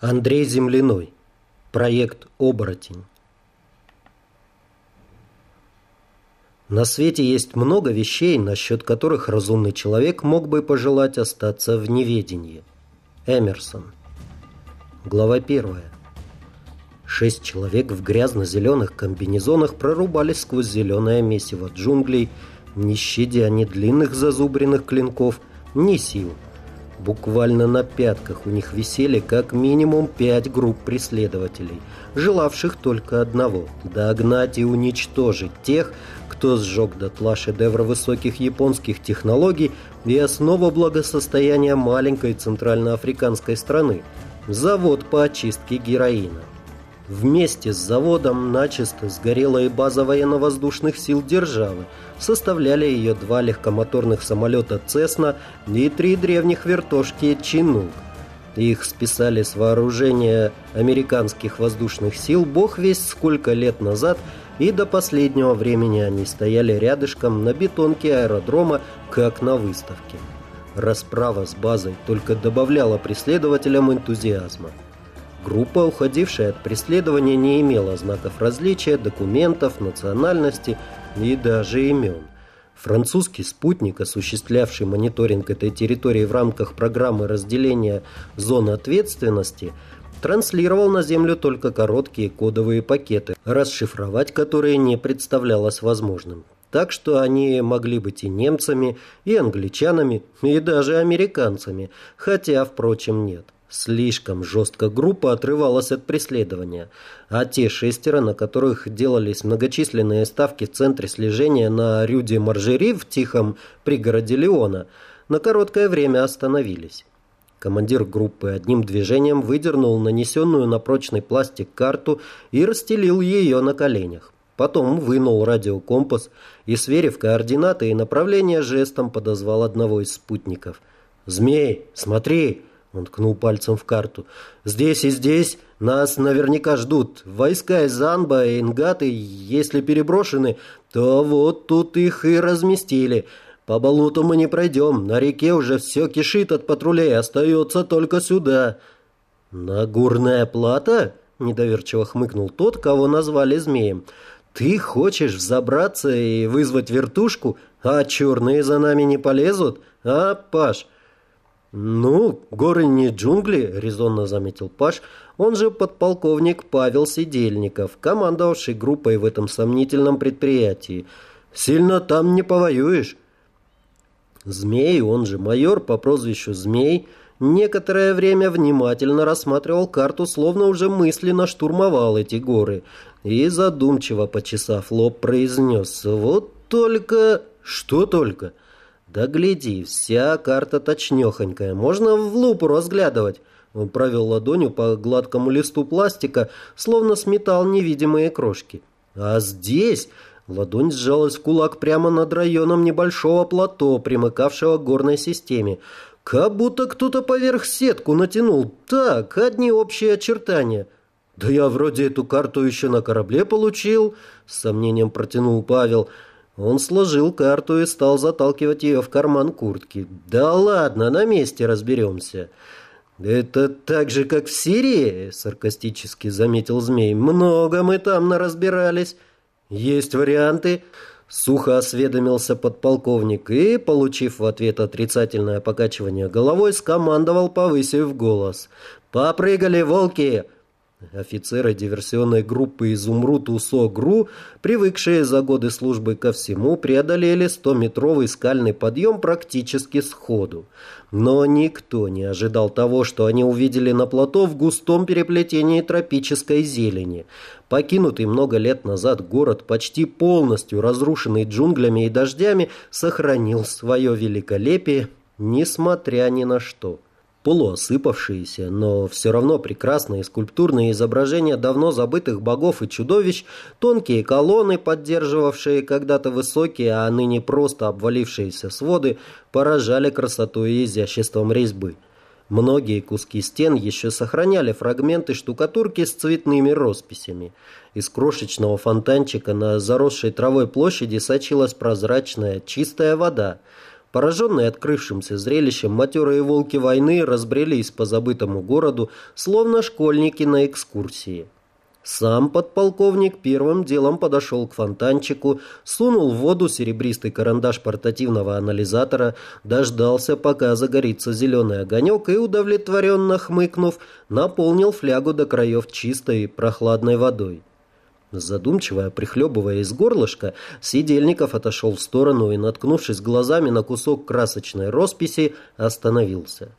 Андрей Земляной. Проект «Оборотень». На свете есть много вещей, насчет которых разумный человек мог бы пожелать остаться в неведении. Эмерсон. Глава первая. Шесть человек в грязно-зеленых комбинезонах прорубались сквозь зеленое месиво джунглей, не щадя ни длинных зазубренных клинков, ни сил – Буквально на пятках у них висели как минимум пять групп преследователей, желавших только одного – догнать и уничтожить тех, кто сжег дотла шедевр высоких японских технологий и основу благосостояния маленькой центральноафриканской страны – завод по очистке героина. Вместе с заводом начисто сгорела и база военно-воздушных сил державы. Составляли ее два легкомоторных самолета «Цесна» и три древних вертушки «Чинук». Их списали с вооружения американских воздушных сил бог весь сколько лет назад, и до последнего времени они стояли рядышком на бетонке аэродрома, как на выставке. Расправа с базой только добавляла преследователям энтузиазма. Группа, уходившая от преследования, не имела знаков различия, документов, национальности и даже имен. Французский спутник, осуществлявший мониторинг этой территории в рамках программы разделения зон ответственности, транслировал на Землю только короткие кодовые пакеты, расшифровать которые не представлялось возможным. Так что они могли быть и немцами, и англичанами, и даже американцами, хотя, впрочем, нет. Слишком жестко группа отрывалась от преследования, а те шестеро, на которых делались многочисленные ставки в центре слежения на Рюде Маржери в тихом пригороде Леона, на короткое время остановились. Командир группы одним движением выдернул нанесенную на прочный пластик карту и расстелил ее на коленях. Потом вынул радиокомпас и, сверив координаты и направление, жестом подозвал одного из спутников. «Змей, смотри!» Он ткнул пальцем в карту. «Здесь и здесь нас наверняка ждут. Войска из Анба и Ингаты, если переброшены, то вот тут их и разместили. По болоту мы не пройдем. На реке уже все кишит от патрулей. Остается только сюда». «Нагурная плата?» – недоверчиво хмыкнул тот, кого назвали змеем. «Ты хочешь взобраться и вызвать вертушку, а черные за нами не полезут? А, Паш?» «Ну, горы не джунгли», — резонно заметил Паш, он же подполковник Павел Сидельников, командовавший группой в этом сомнительном предприятии. «Сильно там не повоюешь». Змей, он же майор по прозвищу Змей, некоторое время внимательно рассматривал карту, словно уже мысленно штурмовал эти горы, и задумчиво, почесав лоб, произнес «Вот только...» «Что только?» «Да гляди, вся карта точнёхонькая, можно в лупу разглядывать». Он провел ладонью по гладкому листу пластика, словно сметал невидимые крошки. А здесь ладонь сжалась в кулак прямо над районом небольшого плато, примыкавшего к горной системе. Как будто кто-то поверх сетку натянул. Так, одни общие очертания. «Да я вроде эту карту еще на корабле получил», — с сомнением протянул Павел. Он сложил карту и стал заталкивать ее в карман куртки. «Да ладно, на месте разберемся». «Это так же, как в Сирии?» – саркастически заметил змей. «Много мы там наразбирались. Есть варианты?» Сухо осведомился подполковник и, получив в ответ отрицательное покачивание головой, скомандовал, повысив голос. «Попрыгали, волки!» Офицеры диверсионной группы «Изумруд УСО-ГРУ», привыкшие за годы службы ко всему, преодолели 100-метровый скальный подъем практически сходу. Но никто не ожидал того, что они увидели на плато в густом переплетении тропической зелени. Покинутый много лет назад город, почти полностью разрушенный джунглями и дождями, сохранил свое великолепие, несмотря ни на что полуосыпавшиеся, но все равно прекрасные скульптурные изображения давно забытых богов и чудовищ, тонкие колонны, поддерживавшие когда-то высокие, а ныне просто обвалившиеся своды, поражали красотой и изяществом резьбы. Многие куски стен еще сохраняли фрагменты штукатурки с цветными росписями. Из крошечного фонтанчика на заросшей травой площади сочилась прозрачная, чистая вода – Пораженные открывшимся зрелищем, матерые волки войны разбрелись по забытому городу, словно школьники на экскурсии. Сам подполковник первым делом подошел к фонтанчику, сунул в воду серебристый карандаш портативного анализатора, дождался, пока загорится зеленый огонек и, удовлетворенно хмыкнув, наполнил флягу до краев чистой прохладной водой. Задумчиво прихлебывая из горлышка, Сидельников отошел в сторону и, наткнувшись глазами на кусок красочной росписи, остановился.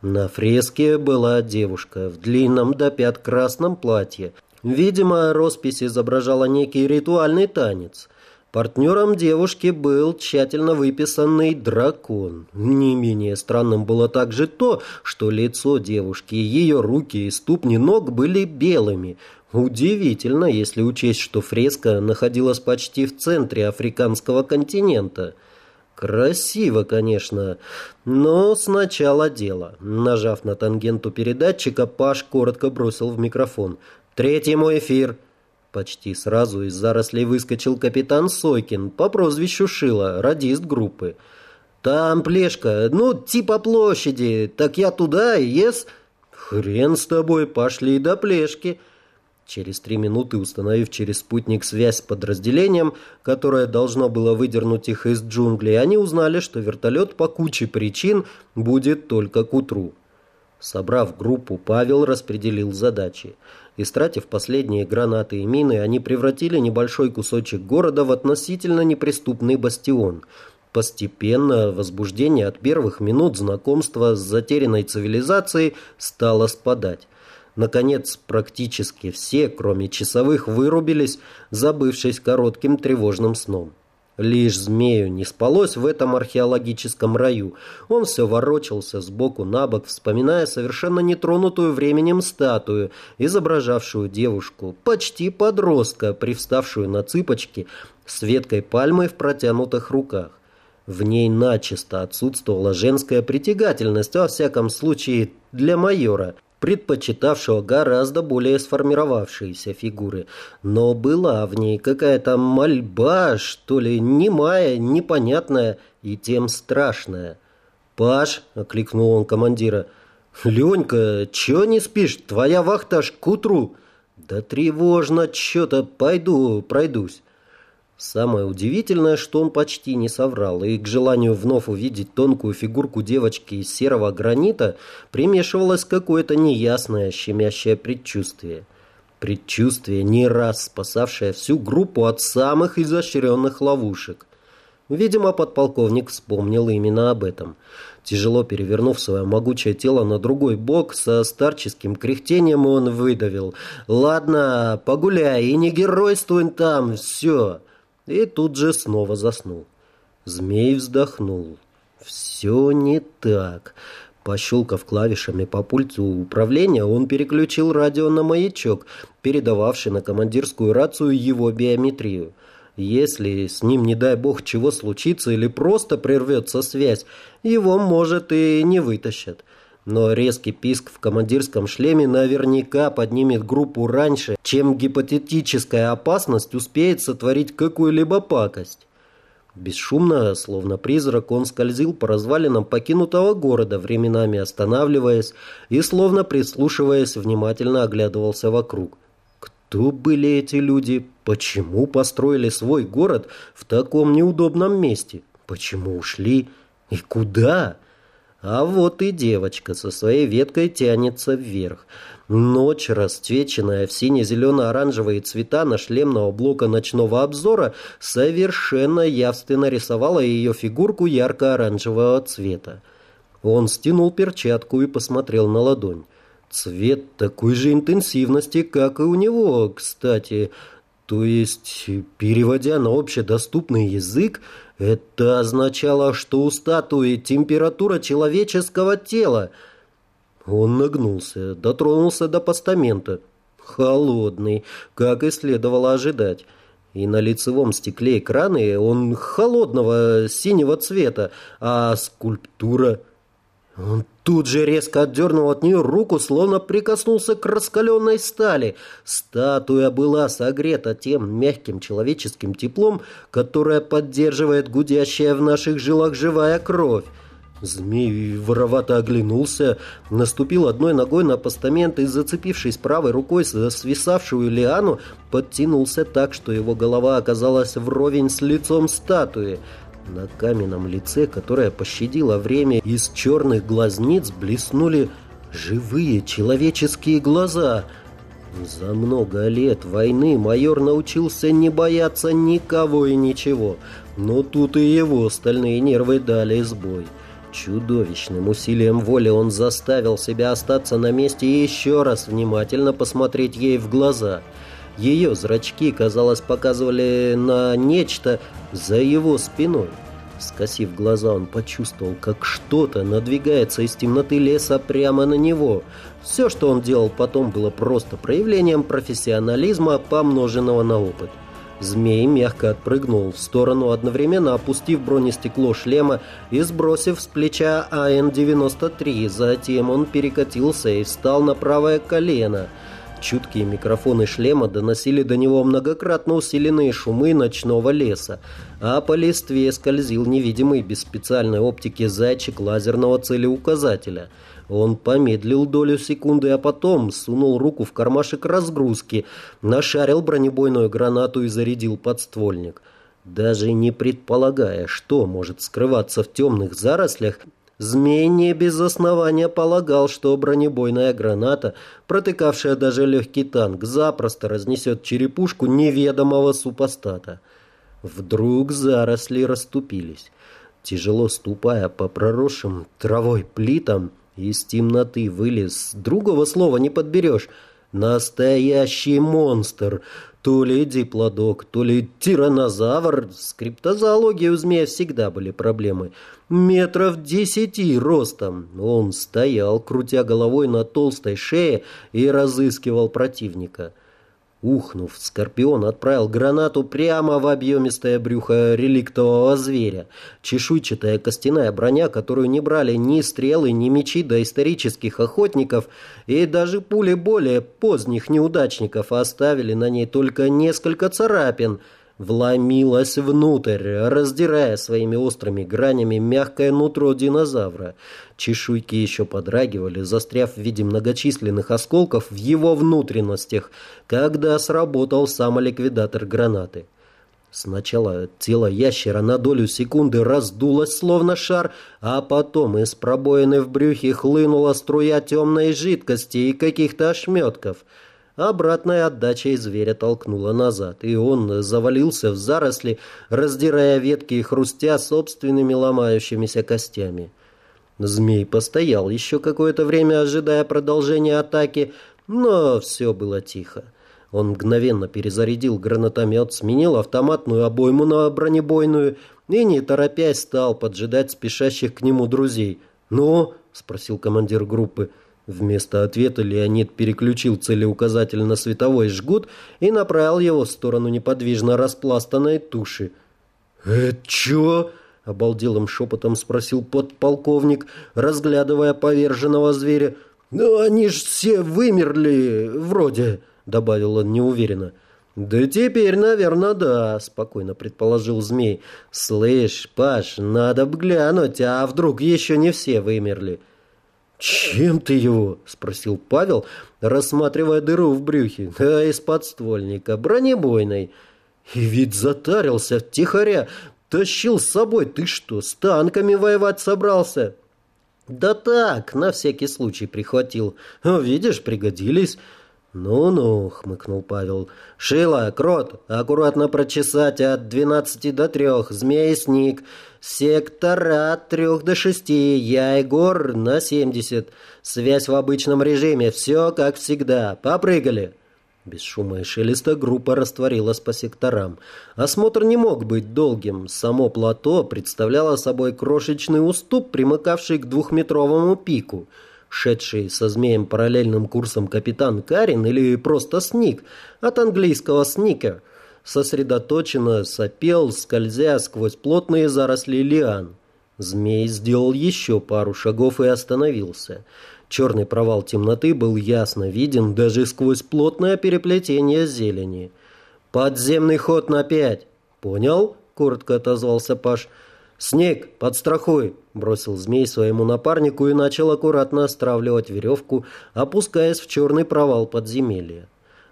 На фреске была девушка в длинном до пят красном платье. Видимо, роспись изображала некий ритуальный танец. Партнером девушки был тщательно выписанный дракон. Не менее странным было также то, что лицо девушки, ее руки и ступни ног были белыми, Удивительно, если учесть, что фреска находилась почти в центре африканского континента. Красиво, конечно, но сначала дело. Нажав на тангенту передатчика, Паш коротко бросил в микрофон. «Третий мой эфир!» Почти сразу из зарослей выскочил капитан Сойкин по прозвищу Шила, радист группы. «Там плешка, ну, типа площади, так я туда и ес...» «Хрен с тобой, пошли до плешки!» Через три минуты, установив через спутник связь с подразделением, которое должно было выдернуть их из джунглей, они узнали, что вертолет по куче причин будет только к утру. Собрав группу, Павел распределил задачи. Истратив последние гранаты и мины, они превратили небольшой кусочек города в относительно неприступный бастион. Постепенно возбуждение от первых минут знакомства с затерянной цивилизацией стало спадать. Наконец, практически все, кроме часовых, вырубились, забывшись коротким тревожным сном. Лишь змею не спалось в этом археологическом раю. Он все ворочался сбоку на бок, вспоминая совершенно нетронутую временем статую, изображавшую девушку, почти подростка, привставшую на цыпочки, с веткой пальмы в протянутых руках. В ней начисто отсутствовала женская притягательность, во всяком случае для майора – предпочитавшего гораздо более сформировавшиеся фигуры. Но была в ней какая-то мольба, что ли, немая, непонятная и тем страшная. «Паш!» — окликнул он командира. «Ленька, чё не спишь? Твоя вахта аж к утру!» «Да тревожно чё-то, пойду пройдусь». Самое удивительное, что он почти не соврал, и к желанию вновь увидеть тонкую фигурку девочки из серого гранита примешивалось какое-то неясное, щемящее предчувствие. Предчувствие, не раз спасавшее всю группу от самых изощренных ловушек. Видимо, подполковник вспомнил именно об этом. Тяжело перевернув свое могучее тело на другой бок, со старческим кряхтением он выдавил. «Ладно, погуляй и не геройствуй там, все!» И тут же снова заснул. Змей вздохнул. Все не так. Пощелкав клавишами по пульту управления, он переключил радио на маячок, передававший на командирскую рацию его биометрию. Если с ним, не дай бог, чего случится или просто прервется связь, его, может, и не вытащат но резкий писк в командирском шлеме наверняка поднимет группу раньше, чем гипотетическая опасность успеет сотворить какую-либо пакость. Бесшумно, словно призрак, он скользил по развалинам покинутого города, временами останавливаясь и, словно прислушиваясь, внимательно оглядывался вокруг. Кто были эти люди? Почему построили свой город в таком неудобном месте? Почему ушли? И куда? А вот и девочка со своей веткой тянется вверх. Ночь, расцвеченная в сине-зелено-оранжевые цвета на шлемного блока ночного обзора, совершенно явственно рисовала ее фигурку ярко-оранжевого цвета. Он стянул перчатку и посмотрел на ладонь. Цвет такой же интенсивности, как и у него, кстати. То есть, переводя на общедоступный язык, это означало, что у статуи температура человеческого тела. Он нагнулся, дотронулся до постамента. Холодный, как и следовало ожидать. И на лицевом стекле экрана он холодного синего цвета, а скульптура... Он тут же резко отдернул от нее руку, словно прикоснулся к раскаленной стали. Статуя была согрета тем мягким человеческим теплом, которое поддерживает гудящая в наших жилах живая кровь. Змей воровато оглянулся, наступил одной ногой на постамент и, зацепившись правой рукой за свисавшую лиану, подтянулся так, что его голова оказалась вровень с лицом статуи. На каменном лице, которое пощадило время, из черных глазниц блеснули живые человеческие глаза. За много лет войны майор научился не бояться никого и ничего, но тут и его стальные нервы дали сбой. Чудовищным усилием воли он заставил себя остаться на месте и еще раз внимательно посмотреть ей в глаза. Ее зрачки, казалось, показывали на нечто за его спиной. Скосив глаза, он почувствовал, как что-то надвигается из темноты леса прямо на него. Все, что он делал потом, было просто проявлением профессионализма, помноженного на опыт. Змей мягко отпрыгнул в сторону, одновременно опустив бронестекло шлема и сбросив с плеча АН-93. Затем он перекатился и встал на правое колено. Чуткие микрофоны шлема доносили до него многократно усиленные шумы ночного леса, а по листве скользил невидимый без специальной оптики зайчик лазерного целеуказателя – он помедлил долю секунды, а потом сунул руку в кармашек разгрузки, нашарил бронебойную гранату и зарядил подствольник. Даже не предполагая, что может скрываться в темных зарослях, Змей не без основания полагал, что бронебойная граната, протыкавшая даже легкий танк, запросто разнесет черепушку неведомого супостата. Вдруг заросли расступились. Тяжело ступая по проросшим травой плитам, из темноты вылез, другого слова не подберешь. Настоящий монстр. То ли диплодок, то ли тиранозавр. С криптозоологией у змея всегда были проблемы. Метров десяти ростом. Он стоял, крутя головой на толстой шее и разыскивал противника. Ухнув, Скорпион отправил гранату прямо в объемистое брюхо реликтового зверя. Чешуйчатая костяная броня, которую не брали ни стрелы, ни мечи доисторических охотников, и даже пули более поздних неудачников оставили на ней только несколько царапин – вломилась внутрь, раздирая своими острыми гранями мягкое нутро динозавра. Чешуйки еще подрагивали, застряв в виде многочисленных осколков в его внутренностях, когда сработал самоликвидатор гранаты. Сначала тело ящера на долю секунды раздулось, словно шар, а потом из пробоины в брюхе хлынула струя темной жидкости и каких-то ошметков – Обратная отдача и зверя толкнула назад, и он завалился в заросли, раздирая ветки и хрустя собственными ломающимися костями. Змей постоял еще какое-то время, ожидая продолжения атаки, но все было тихо. Он мгновенно перезарядил гранатомет, сменил автоматную обойму на бронебойную и, не торопясь, стал поджидать спешащих к нему друзей. «Ну?» – спросил командир группы – Вместо ответа Леонид переключил целеуказатель на световой жгут и направил его в сторону неподвижно распластанной туши. «Это чё?» — обалделым шепотом спросил подполковник, разглядывая поверженного зверя. «Ну, они ж все вымерли, вроде», — добавил он неуверенно. «Да теперь, наверное, да», — спокойно предположил змей. «Слышь, Паш, надо б глянуть, а вдруг еще не все вымерли?» «Чем ты его?» – спросил Павел, рассматривая дыру в брюхе. «А из подствольника, бронебойной». И ведь затарился втихаря, тащил с собой. Ты что, с танками воевать собрался?» «Да так, на всякий случай прихватил. Видишь, пригодились». «Ну-ну», — хмыкнул Павел. «Шила, крот, аккуратно прочесать от двенадцати до трех, змей сник, сектора от трех до шести, я Егор на семьдесят, связь в обычном режиме, все как всегда, попрыгали». Без шума и шелеста группа растворилась по секторам. Осмотр не мог быть долгим. Само плато представляло собой крошечный уступ, примыкавший к двухметровому пику — шедший со змеем параллельным курсом капитан Карин или просто Сник, от английского «сникер», сосредоточенно сопел, скользя сквозь плотные заросли лиан. Змей сделал еще пару шагов и остановился. Черный провал темноты был ясно виден даже сквозь плотное переплетение зелени. «Подземный ход на пять!» «Понял?» — коротко отозвался Паш. «Снег, подстрахуй!» — бросил змей своему напарнику и начал аккуратно остравливать веревку, опускаясь в черный провал подземелья.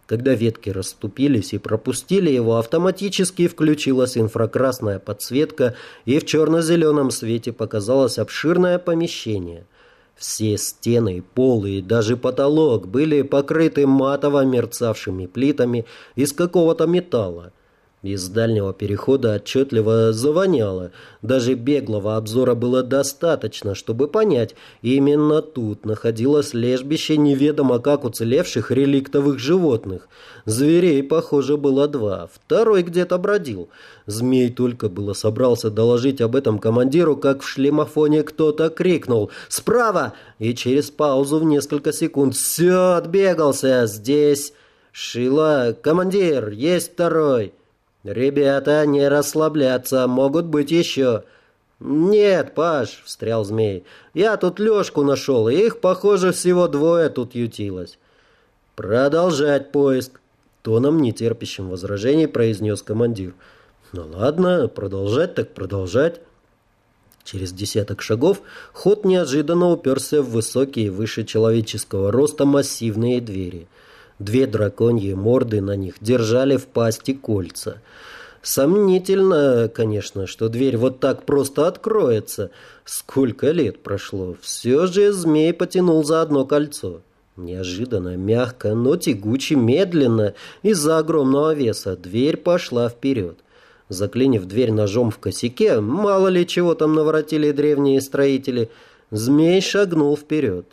Когда ветки расступились и пропустили его, автоматически включилась инфракрасная подсветка, и в черно-зеленом свете показалось обширное помещение. Все стены, полы и даже потолок были покрыты матово мерцавшими плитами из какого-то металла. Из дальнего перехода отчетливо завоняло. Даже беглого обзора было достаточно, чтобы понять, именно тут находилось лежбище неведомо как уцелевших реликтовых животных. Зверей, похоже, было два. Второй где-то бродил. Змей только было собрался доложить об этом командиру, как в шлемофоне кто-то крикнул «Справа!» и через паузу в несколько секунд «Все, отбегался! Здесь!» «Шила! Командир! Есть второй!» «Ребята, не расслабляться, могут быть еще». «Нет, Паш», — встрял змей, — «я тут Лешку нашел, и их, похоже, всего двое тут ютилось». «Продолжать поиск», — тоном нетерпящим возражений произнес командир. «Ну ладно, продолжать так продолжать». Через десяток шагов ход неожиданно уперся в высокие выше человеческого роста массивные двери — Две драконьи морды на них держали в пасти кольца. Сомнительно, конечно, что дверь вот так просто откроется. Сколько лет прошло. Все же змей потянул за одно кольцо. Неожиданно, мягко, но тягуче, медленно, из-за огромного веса, дверь пошла вперед. Заклинив дверь ножом в косяке, мало ли чего там наворотили древние строители, змей шагнул вперед.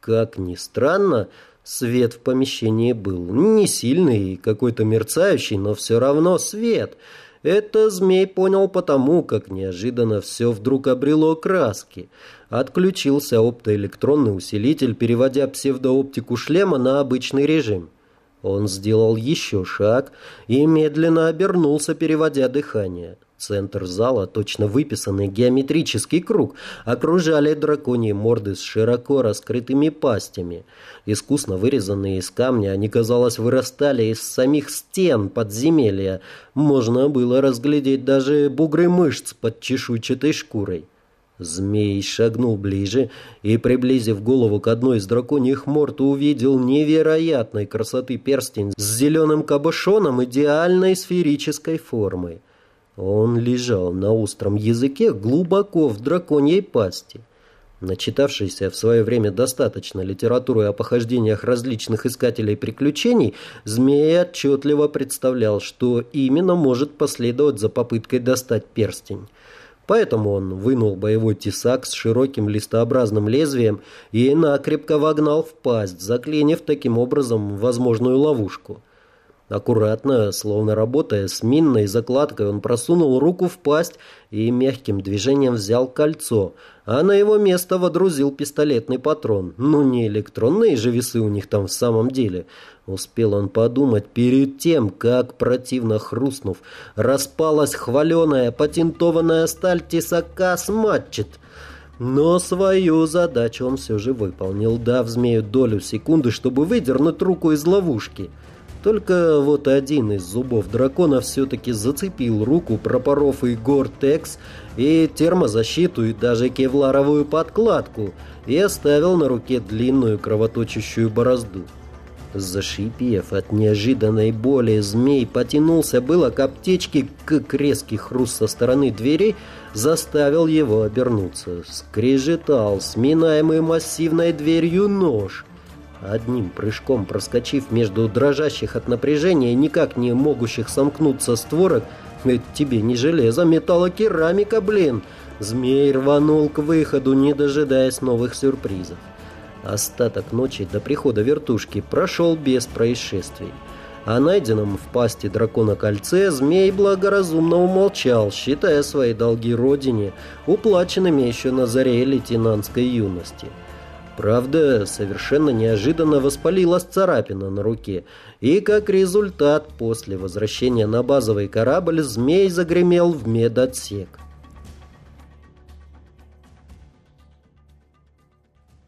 Как ни странно, Свет в помещении был не сильный, какой-то мерцающий, но все равно свет. Это змей понял потому, как неожиданно все вдруг обрело краски. Отключился оптоэлектронный усилитель, переводя псевдооптику шлема на обычный режим. Он сделал еще шаг и медленно обернулся, переводя дыхание. Центр зала, точно выписанный геометрический круг, окружали драконьи морды с широко раскрытыми пастями. Искусно вырезанные из камня, они, казалось, вырастали из самих стен подземелья. Можно было разглядеть даже бугры мышц под чешуйчатой шкурой. Змей шагнул ближе и, приблизив голову к одной из драконьих морд, увидел невероятной красоты перстень с зеленым кабошоном идеальной сферической формы. Он лежал на остром языке глубоко в драконьей пасти. Начитавшийся в свое время достаточно литературы о похождениях различных искателей приключений, змей отчетливо представлял, что именно может последовать за попыткой достать перстень. Поэтому он вынул боевой тесак с широким листообразным лезвием и накрепко вогнал в пасть, заклинив таким образом возможную ловушку. Аккуратно, словно работая с минной закладкой, он просунул руку в пасть и мягким движением взял кольцо, а на его место водрузил пистолетный патрон. Ну, не электронные же весы у них там в самом деле. Успел он подумать перед тем, как, противно хрустнув, распалась хваленая патентованная сталь тесака с матчет. Но свою задачу он все же выполнил, дав змею долю секунды, чтобы выдернуть руку из ловушки. Только вот один из зубов дракона все-таки зацепил руку, пропоров и гортекс, и термозащиту, и даже кевларовую подкладку, и оставил на руке длинную кровоточащую борозду. Зашипев от неожиданной боли, змей потянулся было к аптечке, как резкий хруст со стороны двери заставил его обернуться. Скрежетал, сминаемый массивной дверью нож. Одним прыжком проскочив между дрожащих от напряжения, никак не могущих сомкнуться створок, ведь тебе не железо, металлокерамика, блин, змей рванул к выходу, не дожидаясь новых сюрпризов. Остаток ночи до прихода вертушки прошел без происшествий. О найденном в пасти дракона кольце змей благоразумно умолчал, считая свои долги родине, уплаченными еще на заре лейтенантской юности. Правда, совершенно неожиданно воспалилась царапина на руке, и как результат, после возвращения на базовый корабль, змей загремел в медотсек.